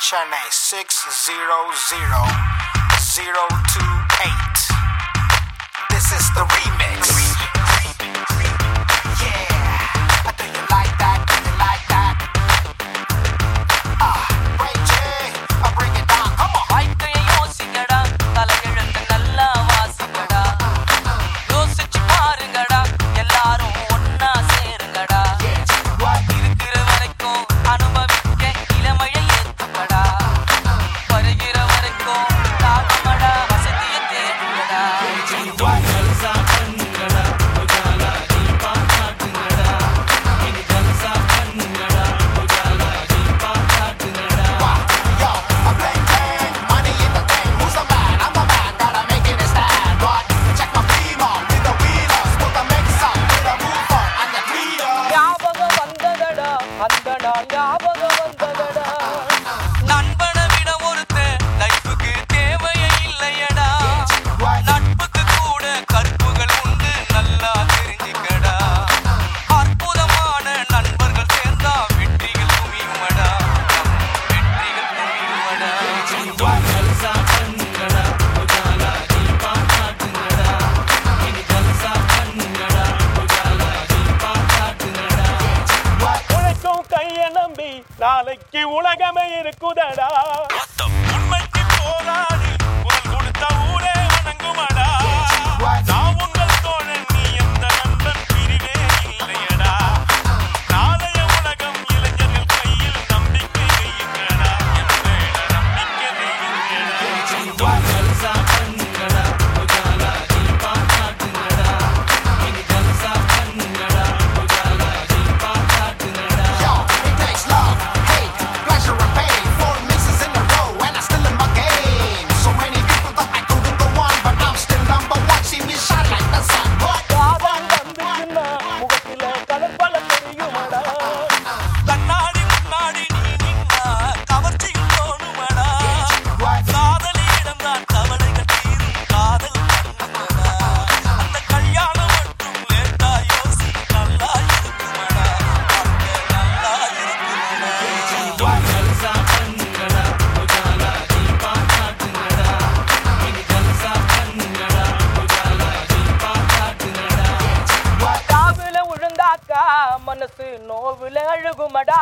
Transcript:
Chennai six zero zero zero two eight. This is the remix. நாளைக்கு உலகமே இருக்குதடா. பார்த்து நோவில் அழுகுமடா.